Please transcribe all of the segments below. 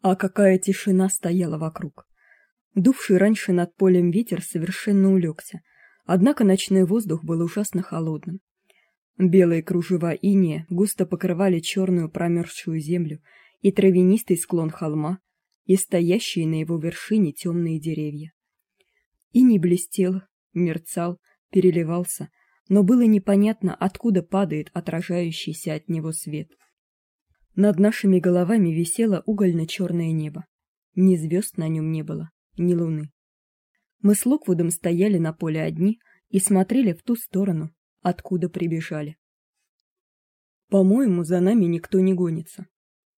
А какая тишина стояла вокруг. Дувший раньше над полем ветер совершенно улегся, однако ночной воздух был ужасно холодным. Белые кружева инея густо покрывали черную промерзшую землю и травянистый склон холма, и стоящие на его вершине темные деревья. Иней блестел, мерцал, переливался, но было непонятно, откуда падает отражающийся от него свет. Над нашими головами висело угольно-черное небо. Ни звезд на нем не было, ни луны. Мы с Локвудом стояли на поле одни и смотрели в ту сторону, откуда прибежали. По-моему, за нами никто не гонится,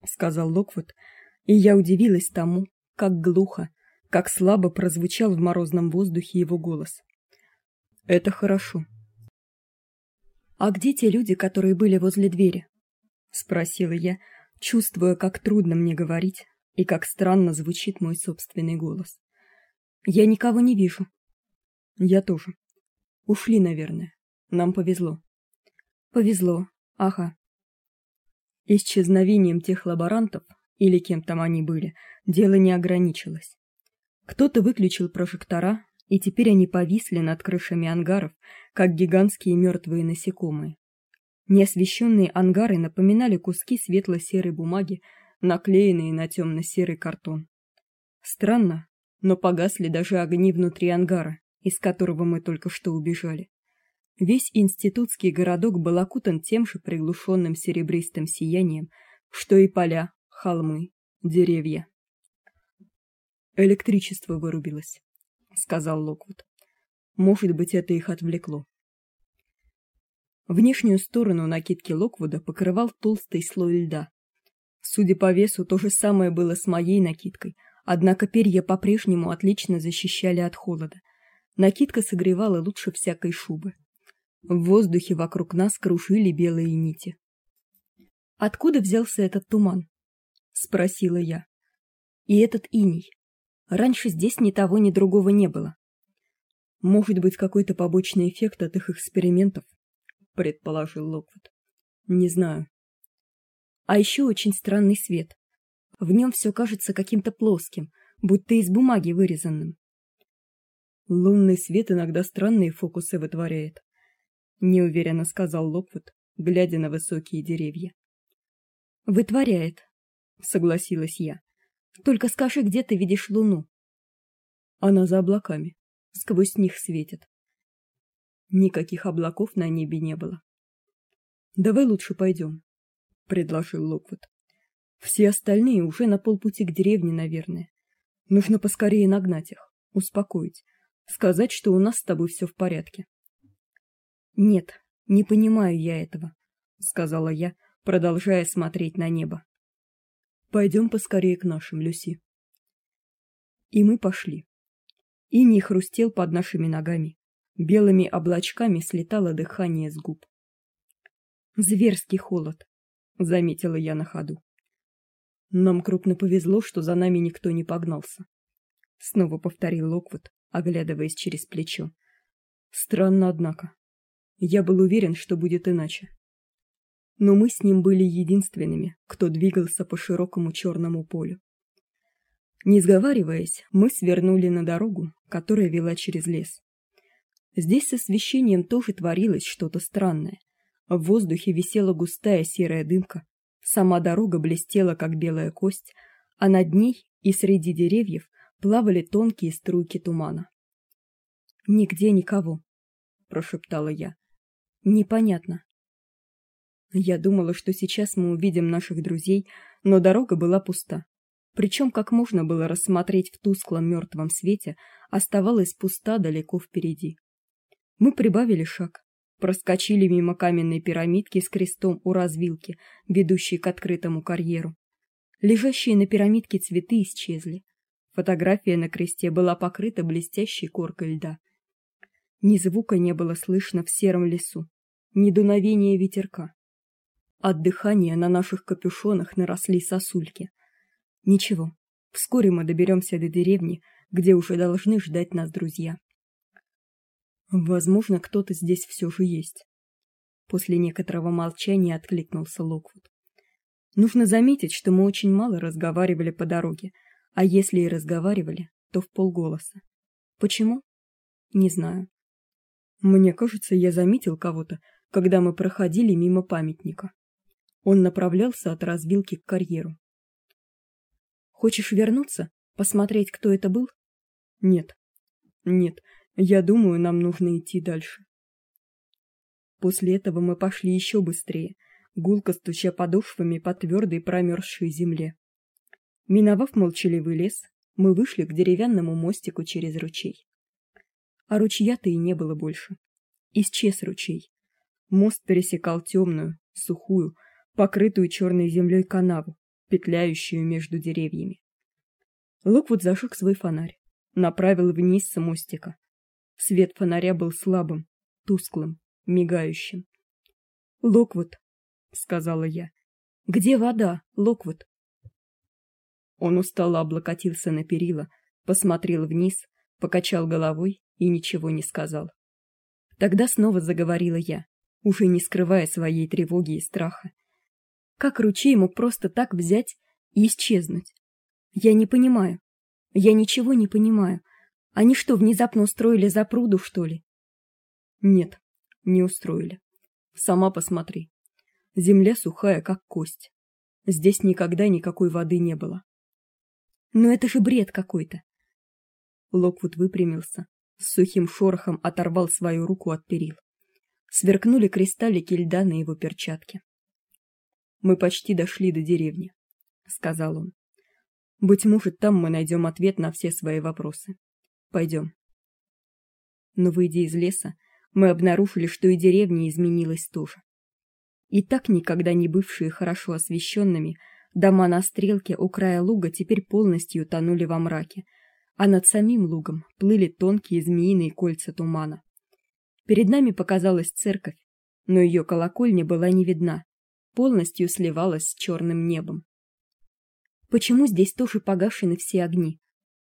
сказал Локвуд, и я удивилась тому, как глухо, как слабо прозвучал в морозном воздухе его голос. Это хорошо. А где те люди, которые были возле двери? Спросила я, чувствуя, как трудно мне говорить и как странно звучит мой собственный голос. Я никого не вижу. Я тоже. Ушли, наверное. Нам повезло. Повезло. Ага. Исчезновением тех лаборантов или кем там они были, дело не ограничилось. Кто-то выключил прожектора, и теперь они повисли над крышами ангаров, как гигантские мертвые насекомые. Неосвещенные ангары напоминали куски светло-серой бумаги, наклеенные на темно серый картон. Странно, но погасли даже огни внутри ангара, из которого мы только что убежали. Весь институтский городок был окутан тем же приглушенным серебристым сиянием, что и поля, холмы, деревья. Электричество вырубилось, сказал Локвуд. Может быть, это их отвлекло. Внешнюю сторону накидки Локвуда покрывал толстый слой льда. Судя по весу, то же самое было с моей накидкой, однако перья по-прежнему отлично защищали от холода. Накидка согревала лучше всякой шубы. В воздухе вокруг нас кружили белые нити. Откуда взялся этот туман? спросила я. И этот иней. Раньше здесь ни того, ни другого не было. Может быть, какой-то побочный эффект от их экспериментов, предположил Локвуд. Не знаю. А еще очень странный свет. В нем все кажется каким-то плоским, будто из бумаги вырезанным. Лунный свет иногда странные фокусы вытворяет, неуверенно сказал Локвуд, глядя на высокие деревья. Вытворяет, согласилась я. Только скажи, где ты видишь луну? Она за облаками, сквозь них светит. Никаких облаков на небе не было. Давай лучше пойдем, предложил Локвуд. Все остальные уже на полпути к деревне, наверное. Нужно поскорее нагнать их, успокоить, сказать, что у нас с тобой все в порядке. Нет, не понимаю я этого, сказала я, продолжая смотреть на небо. Пойдем поскорее к нашим, Люси. И мы пошли. И не хрустел под нашими ногами. Белыми облачками слетало дыхание с губ. Зверский холод, заметила я на ходу. Нам крупно повезло, что за нами никто не погнался. Снова повторил Локвуд, оглядываясь через плечо. Странно, однако. Я был уверен, что будет иначе. Но мы с ним были единственными, кто двигался по широкому черному полю. Не сговариваясь, мы свернули на дорогу, которая вела через лес. Здесь с освещением тоже творилось что-то странное. В воздухе висела густая серая дымка, сама дорога блестела как белая кость, а над ней и среди деревьев плавали тонкие струйки тумана. Нигде никого, прошептала я. Непонятно. Я думала, что сейчас мы увидим наших друзей, но дорога была пуста. Причем, как можно было рассмотреть в тусклом мертвом свете, оставалась пуста далеко впереди. Мы прибавили шаг, проскочили мимо каменной пирамидки с крестом у развилки, ведущей к открытому карьеру. Лежащие на пирамидке цветы исчезли. Фотография на кресте была покрыта блестящей коркой льда. Ни звука не было слышно в сером лесу, ни дуновения ветерка. От дыхания на наших капюшонах наросли сосульки. Ничего, вскоре мы доберемся до деревни, где уже должны ждать нас друзья. Возможно, кто-то здесь все же есть. После некоторого молчания откликнулся Локвуд. Нужно заметить, что мы очень мало разговаривали по дороге, а если и разговаривали, то в полголоса. Почему? Не знаю. Мне кажется, я заметил кого-то, когда мы проходили мимо памятника. Он направлялся от развилки к карьеру. Хочешь вернуться, посмотреть, кто это был? Нет. Нет, я думаю, нам нужно идти дальше. После этого мы пошли еще быстрее, гулко стуча подошвами по твердой промерзшей земле. Миновав молчаливый лес, мы вышли к деревянному мостику через ручей. А ручья-то и не было больше. Исчез ручей. Мост пересекал темную, сухую, покрытую черной землей канаву, петляющую между деревьями. Локвуд зажег свой фонарь, направил вниз с мостика. Свет фонаря был слабым, тусклым, мигающим. "Локвуд", сказала я. "Где вода, Локвуд?" Он устало облокотился на перила, посмотрел вниз, покачал головой и ничего не сказал. Тогда снова заговорила я, уже не скрывая своей тревоги и страха. Как ручей мог просто так взять и исчезнуть? Я не понимаю. Я ничего не понимаю. Они что, внезапно устроили запруду, что ли? Нет, не устроили. Сама посмотри. Земля сухая, как кость. Здесь никогда никакой воды не было. Но это же бред какой-то. Локвуд выпрямился, с сухим шорохом оторвал свою руку от перил. Сверкнули кристаллики льда на его перчатке. Мы почти дошли до деревни, сказал он. Быть может, там мы найдем ответ на все свои вопросы. Пойдем. Но выйдя из леса, мы обнаружили, что и деревня изменилась тоже. И так никогда не бывшие хорошо освещенными, дома на стрелке у края луга теперь полностью тонули во мраке, а над самим лугом плыли тонкие змеиные кольца тумана. Перед нами показалась церковь, но ее колокольня была не видна, полностью сливалась с черным небом. Почему здесь тоже погашены все огни?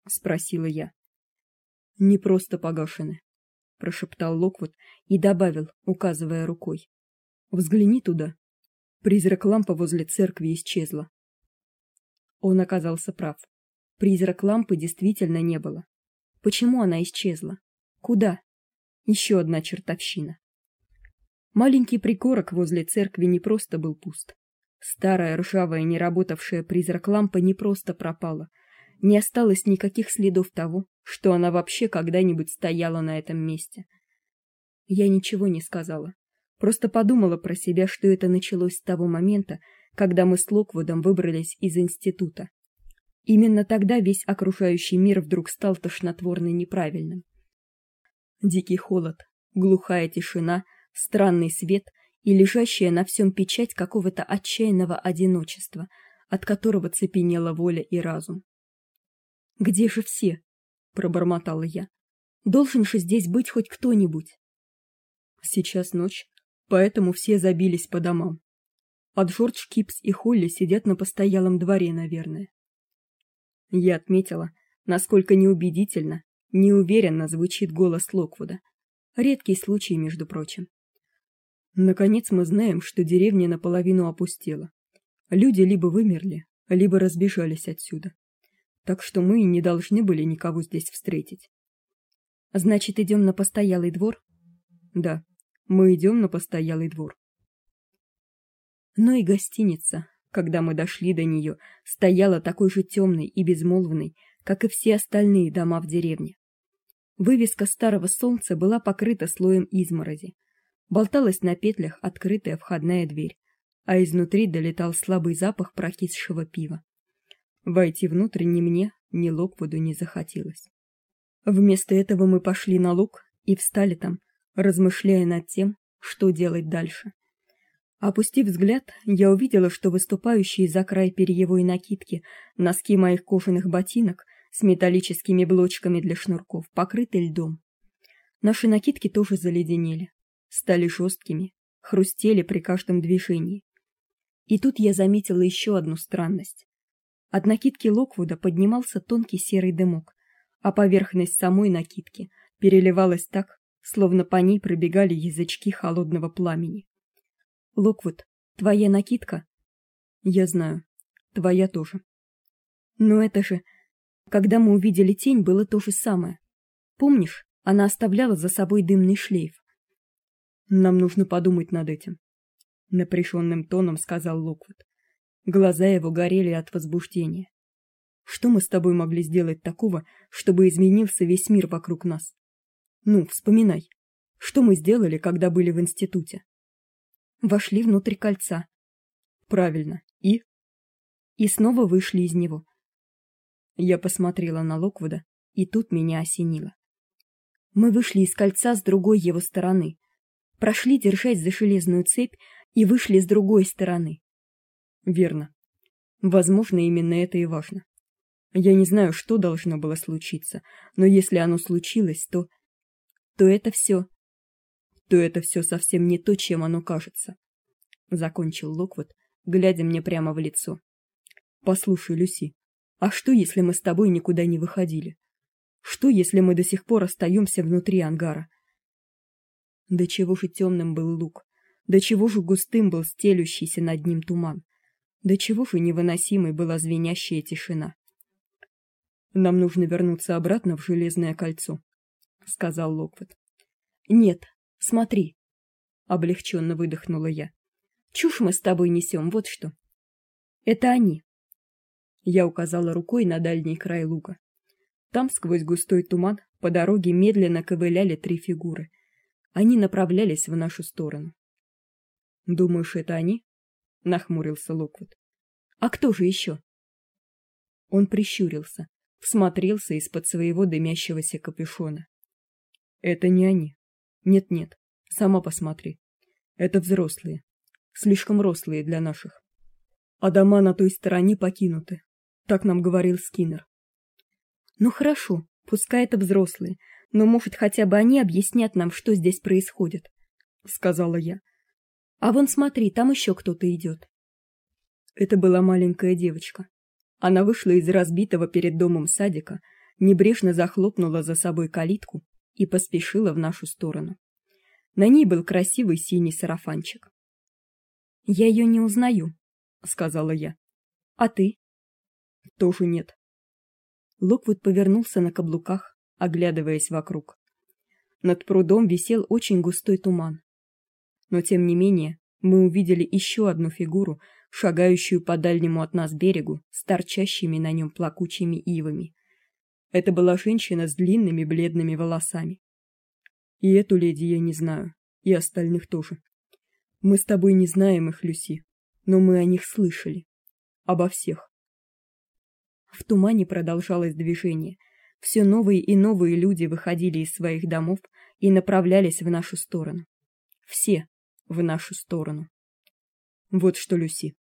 спросила я. Не просто погашены, прошептал Локвуд и добавил, указывая рукой: "Взгляни туда". Призрак лампы возле церкви исчезла. Он оказался прав. Призрак лампы действительно не было. Почему она исчезла? Куда? Еще одна чертовщина. Маленький пригорок возле церкви не просто был пуст. Старая ржавая неработавшая призрак лампа не просто пропала. Не осталось никаких следов того, что она вообще когда-нибудь стояла на этом месте. Я ничего не сказала, просто подумала про себя, что это началось с того момента, когда мы с Локвудом выбрались из института. Именно тогда весь окружающий мир вдруг стал тошнотворно неправильным. Дикий холод, глухая тишина, странный свет и лежащая на всем печать какого-то отчаянного одиночества, от которого цепенела воля и разум. Где же все? Пробормотала я. Должен же здесь быть хоть кто-нибудь. Сейчас ночь, поэтому все забились по домам. А Джордж Кипс и Холли сидят на постоялом дворе, наверное. Я отметила, насколько неубедительно, неуверенно звучит голос Локвуда. Редкий случай, между прочим. Наконец мы знаем, что деревня наполовину опустела. Люди либо вымерли, либо разбежались отсюда. Так что мы не должны были никого здесь встретить. Значит, идем на постоялый двор? Да. Мы идем на постоялый двор. Но и гостиница, когда мы дошли до нее, стояла такой же темной и безмолвной, как и все остальные дома в деревне. Вывеска старого солнца была покрыта слоем изморози. Болталась на петлях открытая входная дверь, а изнутри долетал слабый запах прокисшего пива. Войти внутрь ни мне, ни Локвуду не захотелось. Вместо этого мы пошли на луг и встали там, размышляя над тем, что делать дальше. Опустив взгляд, я увидела, что выступающие за край перьевой накидки носки моих кожаных ботинок с металлическими блочками для шнурков покрыты льдом. Наши накидки тоже заледенели, стали жесткими, хрустели при каждом движении. И тут я заметила еще одну странность. От накидки Локвуда поднимался тонкий серый дымок, а поверхность самой накидки переливалась так, словно по ней пробегали язычки холодного пламени. Локвуд, твоя накидка? Я знаю. Твоя тоже. Но это же когда мы увидели тень, было то же самое. Помнишь, она оставляла за собой дымный шлейф. Нам нужно подумать над этим, напряженным тоном сказал Локвуд. Глаза его горели от возбуждения. Что мы с тобой могли сделать такого, чтобы изменился весь мир вокруг нас? Ну, вспоминай. Что мы сделали, когда были в институте? Вошли внутрь кольца. Правильно. И и снова вышли из него. Я посмотрела на Локвуда, и тут меня осенило. Мы вышли из кольца с другой его стороны, прошли, держась за железную цепь, и вышли с другой стороны. Верно. Возможно, именно это и важно. Я не знаю, что должно было случиться, но если оно случилось, то то это все, то это все совсем не то, чем оно кажется, закончил Локвуд, глядя мне прямо в лицо. Послушай, Люси, а что, если мы с тобой никуда не выходили? Что, если мы до сих пор остаемся внутри ангара? До чего же темным был луг, до чего же густым был стелющийся над ним туман, до чего же невыносимой была звенящая тишина. Нам нужно вернуться обратно в железное кольцо, сказал Локвуд. Нет, смотри, облегченно выдохнула я. Чушь мы с тобой несем, вот что. Это они. Я указала рукой на дальний край луга. Там сквозь густой туман по дороге медленно ковыляли три фигуры. Они направлялись в нашу сторону. Думаешь, это они? Нахмурился Локвуд. А кто же еще? Он прищурился, всмотрелся из-под своего дымящегося капюшона. Это не они. Нет-нет, сама посмотри. Это взрослые, слишком рослые для наших. А дома на той стороне покинуты. Так нам говорил Скиннер. Ну хорошо, пускай это взрослые, но может хотя бы они объяснят нам, что здесь происходит, сказала я. А вон смотри, там еще кто-то идет. Это была маленькая девочка. Она вышла из разбитого перед домом садика, небрежно захлопнула за собой калитку и поспешила в нашу сторону. На ней был красивый синий сарафанчик. Я ее не узнаю, сказала я. А ты? Тоже нет. Локвуд повернулся на каблуках, оглядываясь вокруг. Над прудом висел очень густой туман. Но тем не менее, мы увидели еще одну фигуру, шагающую по дальнему от нас берегу, с торчащими на нем плакучими ивами. Это была женщина с длинными бледными волосами. И эту леди я не знаю, и остальных тоже. Мы с тобой не знаем их, Люси, но мы о них слышали. Обо всех. В тумане продолжалось движение. Все новые и новые люди выходили из своих домов и направлялись в нашу сторону. Все в нашу сторону. Вот что, Люси,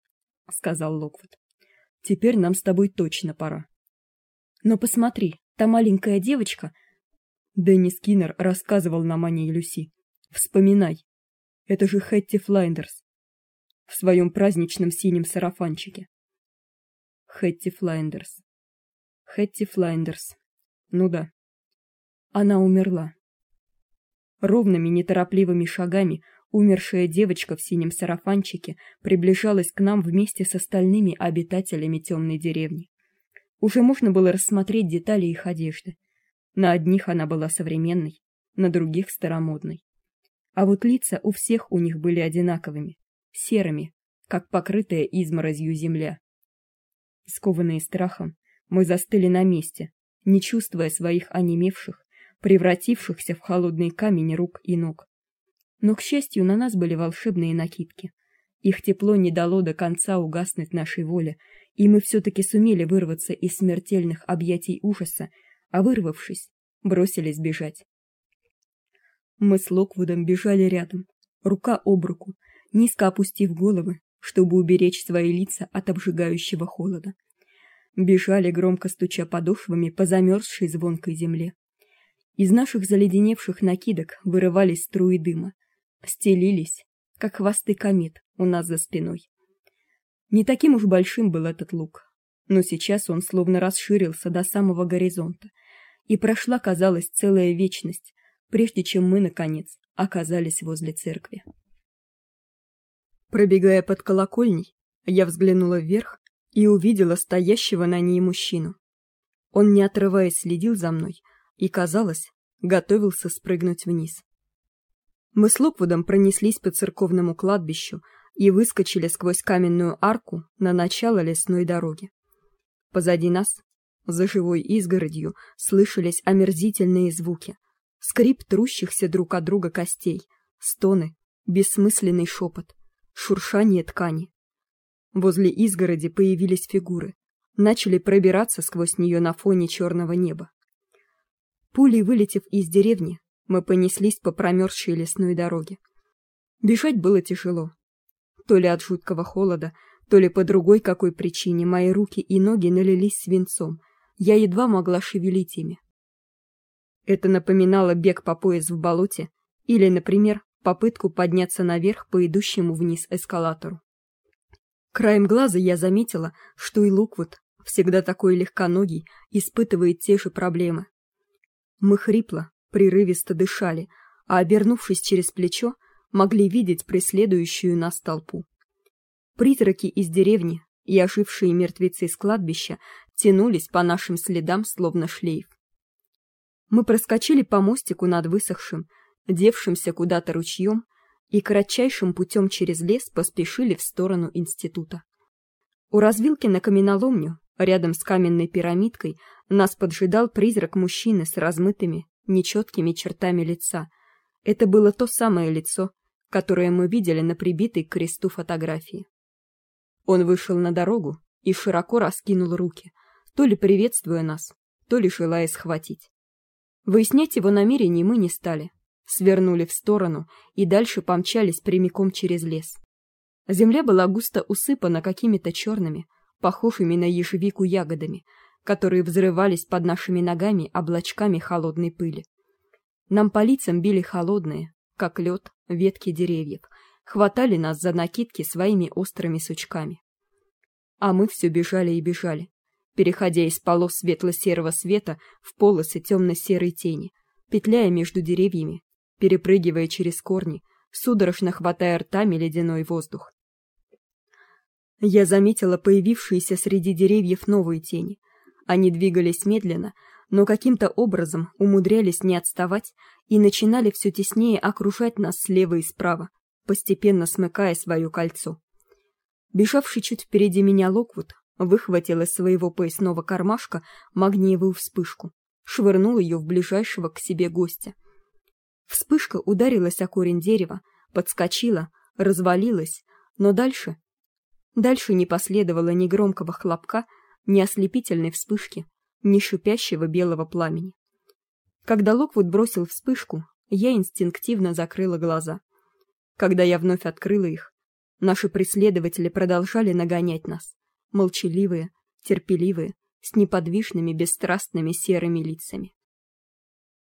сказал Локвуд. Теперь нам с тобой точно пора. Но посмотри, та маленькая девочка, Дэнни Скиннер рассказывал нам о ней Люси. Вспоминай. Это же Хэтти Флайндерс в своем праздничном синем сарафанчике. Хэтти Флайндерс. Хэтти Флайндерс. Ну да. Она умерла. Ровными неторопливыми шагами умершая девочка в синем сарафанчике приближалась к нам вместе с остальными обитателями темной деревни. Уже можно было рассмотреть детали их одежды. На одних она была современной, на других старомодной. А вот лица у всех у них были одинаковыми, серыми, как покрытая изморозью земля. Скованные страхом, мы застыли на месте, не чувствуя своих онемевших, превратившихся в холодный камень рук и ног. Но к счастью, на нас были волшебные накидки. Их тепло не дало до конца угаснуть нашей воле, и мы все таки сумели вырваться из смертельных объятий ужаса, а вырвавшись, бросились бежать. Мы с Локвудом бежали рядом, рука об руку, низко опустив головы, чтобы уберечь свои лица от обжигающего холода. Бежали громко стуча подошвами по замерзшей звонкой земле. Из наших заледеневших накидок вырывались струи дыма, стелились, как хвосты комет у нас за спиной. Не таким уж большим был этот луг, но сейчас он словно расширился до самого горизонта, и прошла, казалось, целая вечность, прежде чем мы наконец оказались возле церкви. Пробегая под колокольней, Я взглянула вверх и увидела стоящего на ней мужчину. Он, не отрываясь, следил за мной и, казалось, готовился спрыгнуть вниз. Мы с Локвудом пронеслись по церковному кладбищу и выскочили сквозь каменную арку на начало лесной дороги. Позади нас, за живой изгородью, слышались омерзительные звуки: скрип трущихся друг от друга костей, стоны, бессмысленный шепот, шуршание ткани. Возле изгороди появились фигуры, начали пробираться сквозь нее на фоне черного неба. Пулей вылетев из деревни, мы понеслись по промерзшей лесной дороге. Бежать было тяжело. То ли от жуткого холода, то ли по другой какой причине мои руки и ноги налились свинцом. Я едва могла шевелить ими. Это напоминало бег по пояс в болоте или, например, попытку подняться наверх по идущему вниз эскалатору. Краем глаза я заметила, что и Луквуд, всегда такой легконогий, испытывает те же проблемы. Мы хрипло, прерывисто дышали, а обернувшись через плечо, могли видеть преследующую нас толпу. Призраки из деревни и ожившие мертвецы с кладбища тянулись по нашим следам словно шлейф. Мы проскочили по мостику над высохшим, девшимся куда-то ручьем, и кратчайшим путем через лес поспешили в сторону института. У развилки на каменоломню, рядом с каменной пирамидкой, нас поджидал призрак мужчины с размытыми, нечеткими чертами лица. Это было то самое лицо, которое мы видели на прибитой к кресту фотографии. Он вышел на дорогу и широко раскинул руки, то ли приветствуя нас, то ли желая схватить. Выяснять его намерения мы не стали, свернули в сторону и дальше помчались прямиком через лес. Земля была густо усыпана какими-то черными, похожими на ежевику ягодами, которые взрывались под нашими ногами облачками холодной пыли. Нам по лицам били холодные, как лед, ветки деревьев, хватали нас за накидки своими острыми сучками. А мы все бежали и бежали, переходя из полос светло-серого света в полосы темно-серой тени, петляя между деревьями, перепрыгивая через корни, судорожно хватая ртами ледяной воздух. Я заметила появившиеся среди деревьев новые тени. Они двигались медленно, но каким-то образом умудрялись не отставать и начинали все теснее окружать нас слева и справа, постепенно смыкая свое кольцо. Бежавший чуть впереди меня Локвуд выхватил из своего поясного кармашка магниевую вспышку, швырнул ее в ближайшего к себе гостя. Вспышка ударилась о корень дерева, подскочила, развалилась, но дальше дальше не последовало ни громкого хлопка, ни ослепительной вспышки, ни шипящего белого пламени. Когда Локвуд бросил вспышку, я инстинктивно закрыла глаза. Когда я вновь открыла их, наши преследователи продолжали нагонять нас, молчаливые, терпеливые, с неподвижными, бесстрастными серыми лицами.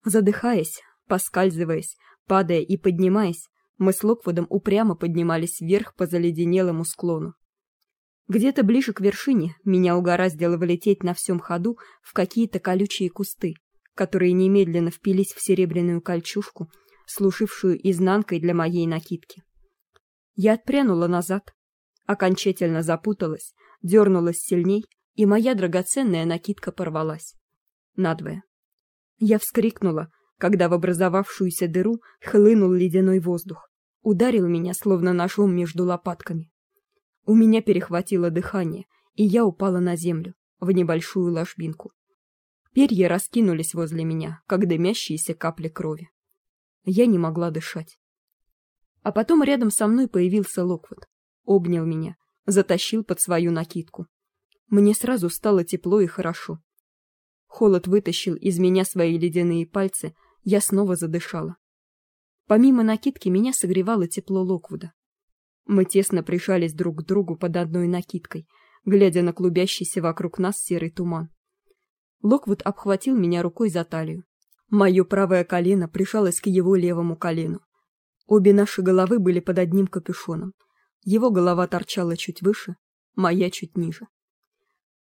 Задыхаясь, поскальзываясь, падая и поднимаясь, мы с Локвудом упрямо поднимались вверх по заледенелому склону. Где-то ближе к вершине меня угораздило вылететь на всем ходу в какие-то колючие кусты, которые немедленно впились в серебряную кольчужку служившую изнанкой для моей накидки. Я отпрянула назад, окончательно запуталась, дернулась сильней, и моя драгоценная накидка порвалась надвое. Я вскрикнула, когда в образовавшуюся дыру хлынул ледяной воздух, ударил меня словно ножом между лопатками. У меня перехватило дыхание, и я упала на землю, в небольшую ложбинку. Перья раскинулись возле меня, как дымящиеся капли крови. Я не могла дышать. А потом рядом со мной появился Локвуд, обнял меня, затащил под свою накидку. Мне сразу стало тепло и хорошо. Холод вытащил из меня свои ледяные пальцы, я снова задышала. Помимо накидки меня согревало тепло Локвуда. Мы тесно прижались друг к другу под одной накидкой, глядя на клубящийся вокруг нас серый туман. Локвуд обхватил меня рукой за талию, Мое правое колено прижалось к его левому колену. Обе наши головы были под одним капюшоном. Его голова торчала чуть выше, моя чуть ниже.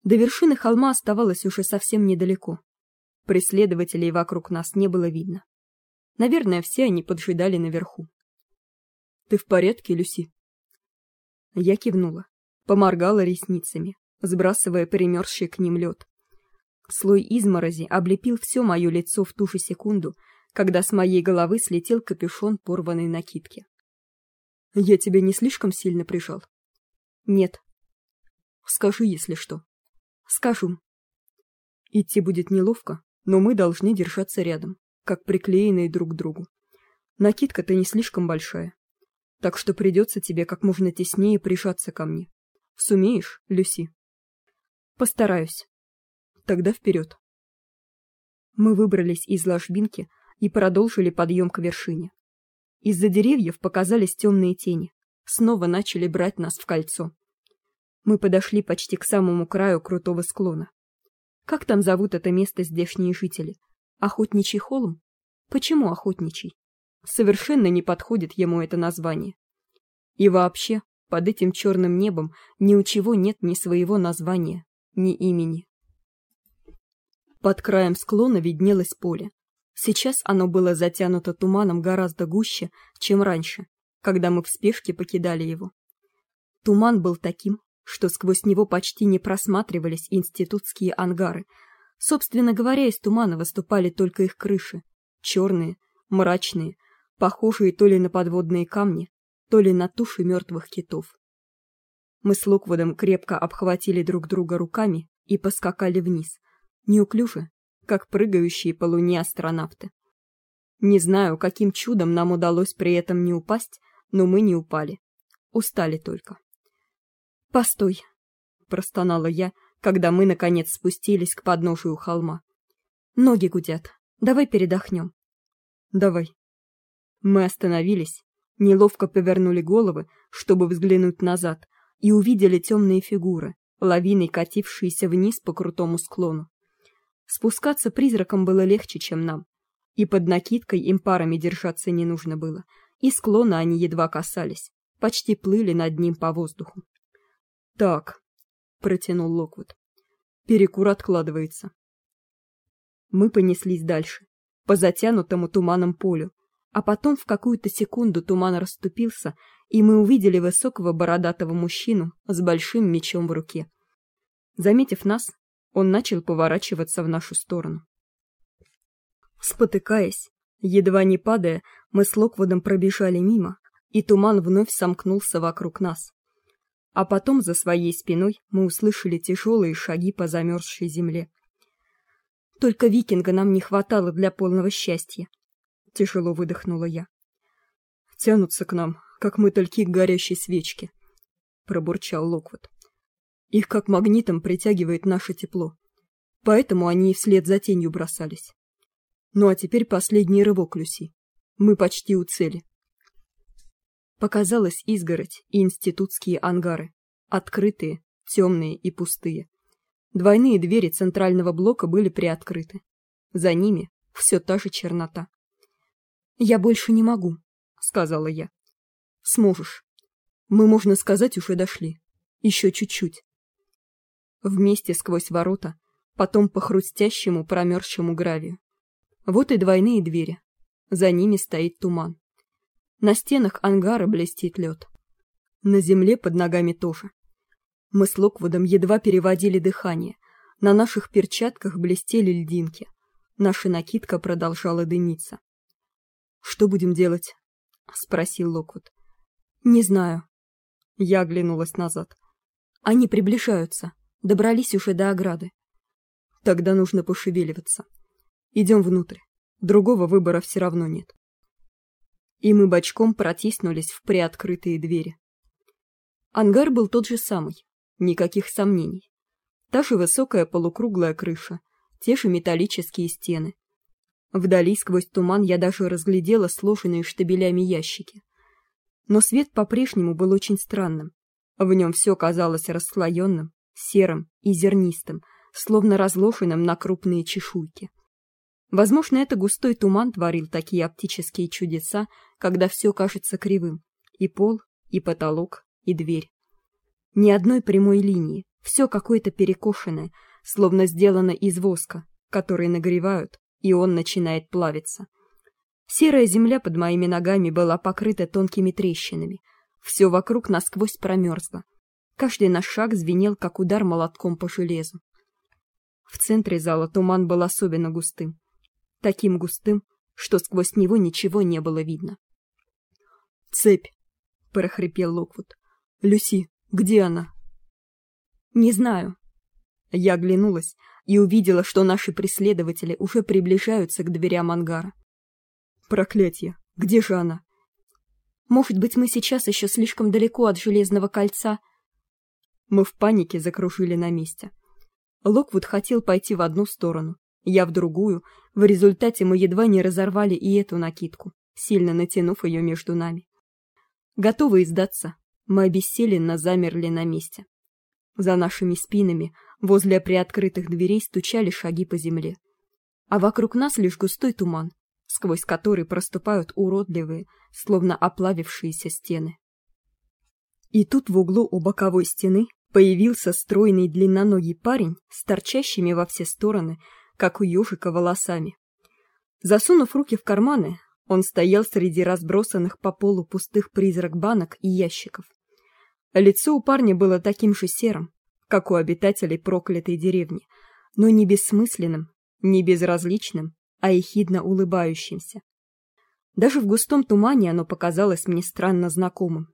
До вершины холма оставалось уже совсем недалеко. Преследователей вокруг нас не было видно. Наверное, все они поджидали наверху. Ты в порядке, Люси? Я кивнула. поморгала ресницами, сбрасывая примерзший к ним лед. Слой изморози облепил все мое лицо в ту же секунду, когда с моей головы слетел капюшон порванной накидки. Я тебя не слишком сильно прижал? Нет. Скажи, если что. Скажу. Идти будет неловко, но мы должны держаться рядом, как приклеенные друг к другу. Накидка-то не слишком большая, так что придется тебе как можно теснее прижаться ко мне. Сумеешь, Люси? Постараюсь. Тогда вперед. Мы выбрались из ложбинки и продолжили подъем к вершине. Из-за деревьев показались темные тени, снова начали брать нас в кольцо. Мы подошли почти к самому краю крутого склона. Как там зовут это место здешние жители? Охотничий холм? Почему охотничий? Совершенно не подходит ему это название. И вообще, под этим черным небом ни у чего нет ни своего названия, ни имени. Под краем склона виднелось поле. Сейчас оно было затянуто туманом гораздо гуще, чем раньше, когда мы в спешке покидали его. Туман был таким, что сквозь него почти не просматривались институтские ангары. Собственно говоря, из тумана выступали только их крыши, черные, мрачные, похожие то ли на подводные камни, то ли на туши мертвых китов. Мы с Локвудом крепко обхватили друг друга руками и поскакали вниз, неуклюже, как прыгающие по луне астронавты. Не знаю, каким чудом нам удалось при этом не упасть, но мы не упали. Устали только. Постой, простонала я, когда мы наконец спустились к подножию холма. Ноги гудят. Давай передохнем. Давай. Мы остановились, неловко повернули головы, чтобы взглянуть назад, и увидели темные фигуры, лавиной катившиеся вниз по крутому склону. Спускаться призракам было легче, чем нам, и под накидкой им парами держаться не нужно было, и склона они едва касались, почти плыли над ним по воздуху. Так, протянул Локвуд. Перекур откладывается. Мы понеслись дальше, по затянутому туманом полю, а потом в какую-то секунду туман расступился, и мы увидели высокого бородатого мужчину с большим мечом в руке. Заметив нас, он начал поворачиваться в нашу сторону. Спотыкаясь, едва не падая, мы с Локвудом пробежали мимо, и туман вновь сомкнулся вокруг нас а потом за своей спиной мы услышали тяжелые шаги по замерзшей земле. Только викинга нам не хватало для полного счастья. Тяжело выдохнула я. Тянутся к нам, как мы только к горящей свечке, пробурчал Локвуд. Их как магнитом притягивает наше тепло. Поэтому они и вслед за тенью бросались. Ну а теперь последний рывок, Люси. Мы почти у цели. Показалась изгородь и институтские ангары, открытые, темные и пустые. Двойные двери центрального блока были приоткрыты. За ними все та же чернота. Я больше не могу, сказала я. Сможешь. Мы, можно сказать, уже дошли. Еще чуть-чуть. Вместе сквозь ворота, потом по хрустящему промерзшему гравию. Вот и двойные двери. За ними стоит туман. На стенах ангара блестит лед. На земле под ногами тоже. Мы с Локвудом едва переводили дыхание. На наших перчатках блестели льдинки. Наша накидка продолжала дымиться. Что будем делать? спросил Локвуд. Не знаю. Я оглянулась назад. Они приближаются. Добрались уже до ограды. Тогда нужно пошевеливаться. Идем внутрь. Другого выбора все равно нет и мы бочком протиснулись в приоткрытые двери. Ангар был тот же самый, никаких сомнений. Та же высокая полукруглая крыша, те же металлические стены. Вдали сквозь туман я даже разглядела сложенные штабелями ящики. Но свет по-прежнему был очень странным. В нем все казалось расслоенным, серым и зернистым, словно разложенным на крупные чешуйки. Возможно, это густой туман творил такие оптические чудеса, когда все кажется кривым: и пол, и потолок, и дверь. Ни одной прямой линии, все какое-то перекошенное, словно сделано из воска, который нагревают, и он начинает плавиться. Серая земля под моими ногами была покрыта тонкими трещинами. Все вокруг насквозь промерзло. Каждый наш шаг звенел, как удар молотком по железу. В центре зала туман был особенно густым. Таким густым, что сквозь него ничего не было видно. «Цепь!» — прохрипел Локвуд. «Люси, где она?» «Не знаю». Я оглянулась и увидела, что наши преследователи уже приближаются к дверям ангара. «Проклятье! Где же она?» «Может быть, мы сейчас еще слишком далеко от Железного кольца?» Мы в панике закружили на месте. Локвуд хотел пойти в одну сторону, я в другую. В результате мы едва не разорвали и эту накидку, сильно натянув ее между нами. Готовы сдаться, мы обессиленно замерли на месте. За нашими спинами, возле приоткрытых дверей, стучали шаги по земле. А вокруг нас лишь густой туман, сквозь который проступают уродливые, словно оплавившиеся стены. И тут в углу у боковой стены появился стройный длинноногий парень с торчащими во все стороны, как у ежика, волосами. Засунув руки в карманы, он стоял среди разбросанных по полу пустых призрак банок и ящиков. Лицо у парня было таким же серым, как у обитателей проклятой деревни, но не бессмысленным, не безразличным, а ехидно улыбающимся. Даже в густом тумане оно показалось мне странно знакомым.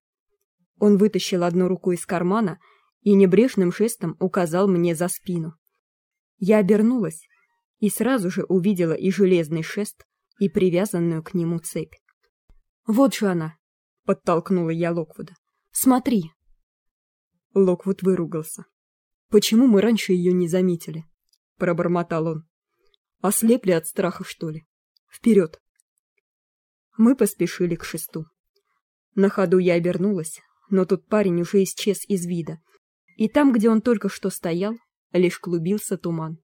Он вытащил одну руку из кармана и небрежным жестом указал мне за спину. Я обернулась и сразу же увидела и железный шест, и привязанную к нему цепь. «Вот же она!» — подтолкнула я Локвуда. «Смотри!» Локвуд выругался. «Почему мы раньше ее не заметили?» — пробормотал он. «Ослепли от страха, что ли? Вперед!» Мы поспешили к шесту. На ходу я обернулась, но тут парень уже исчез из вида, и там, где он только что стоял, лишь клубился туман.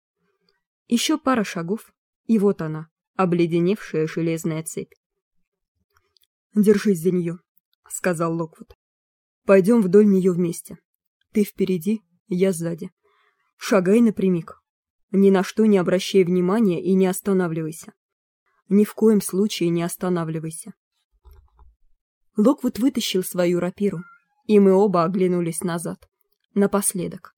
Еще пара шагов, и вот она, обледеневшая железная цепь. «Держись за нее», — сказал Локвуд. «Пойдем вдоль нее вместе. Ты впереди, я сзади. Шагай напрямик. Ни на что не обращай внимания и не останавливайся. Ни в коем случае не останавливайся». Локвуд вытащил свою рапиру, и мы оба оглянулись назад. Напоследок.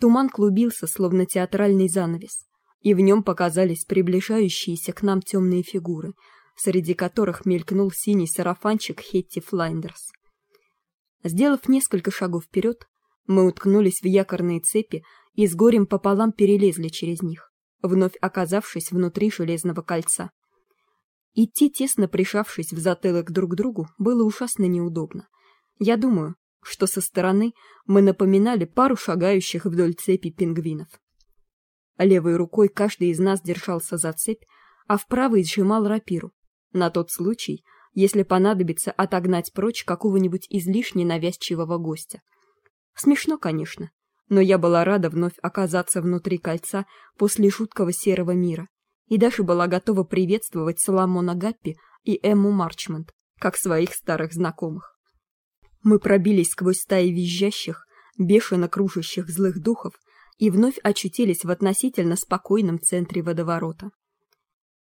Туман клубился, словно театральный занавес, и в нем показались приближающиеся к нам темные фигуры, среди которых мелькнул синий сарафанчик Хетти Флайндерс. Сделав несколько шагов вперед, мы уткнулись в якорные цепи и с горем пополам перелезли через них, вновь оказавшись внутри железного кольца. Идти тесно прижавшись в затылок друг к другу было ужасно неудобно. Я думаю, что со стороны мы напоминали пару шагающих вдоль цепи пингвинов. Левой рукой каждый из нас держался за цепь, а в правой сжимал рапиру, на тот случай, если понадобится отогнать прочь какого-нибудь излишне навязчивого гостя. Смешно, конечно, но я была рада вновь оказаться внутри кольца после жуткого серого мира и даже была готова приветствовать Соломона Гаппи и Эмму Марчмонт, как своих старых знакомых. Мы пробились сквозь стаи визжащих, бешено кружащих злых духов и вновь очутились в относительно спокойном центре водоворота.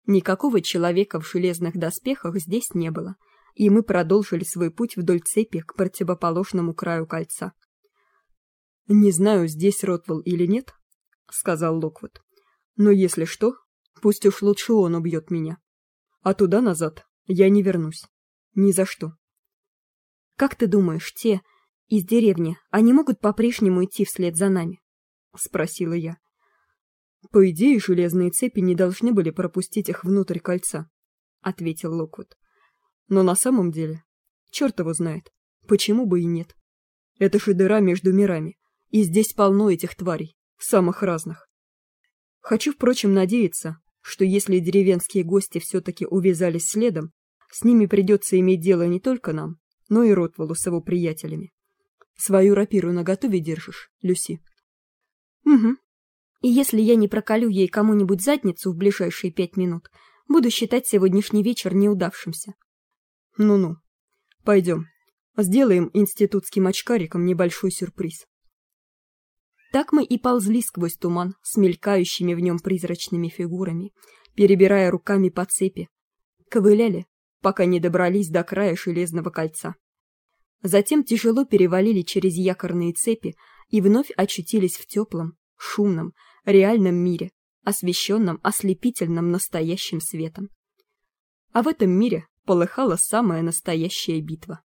Никакого человека в железных доспехах здесь не было, и мы продолжили свой путь вдоль цепи к противоположному краю кольца. «Не знаю, здесь Ротвелл или нет», — сказал Локвуд. «Но если что, пусть уж лучше он убьет меня. А туда-назад я не вернусь. Ни за что». «Как ты думаешь, те из деревни, они могут по-прежнему идти вслед за нами?» — спросила я. «По идее, железные цепи не должны были пропустить их внутрь кольца», — ответил Локвуд. «Но на самом деле, черт его знает, почему бы и нет. Это же дыра между мирами, и здесь полно этих тварей, самых разных. Хочу, впрочем, надеяться, что если деревенские гости все-таки увязались следом, с ними придется иметь дело не только нам, но и Ротвеллу с его приятелями. Свою рапиру наготове держишь, Люси?» Угу. И если я не проколю ей кому-нибудь задницу в ближайшие пять минут, буду считать сегодняшний вечер неудавшимся. Ну-ну. Пойдем. Сделаем институтским очкарикам небольшой сюрприз. Так мы и ползли сквозь туман с мелькающими в нем призрачными фигурами, перебирая руками по цепи. Ковыляли, пока не добрались до края железного кольца. Затем тяжело перевалили через якорные цепи и вновь очутились в теплом, шумном, реальном мире, освещенном ослепительным настоящим светом. А в этом мире полыхала самая настоящая битва.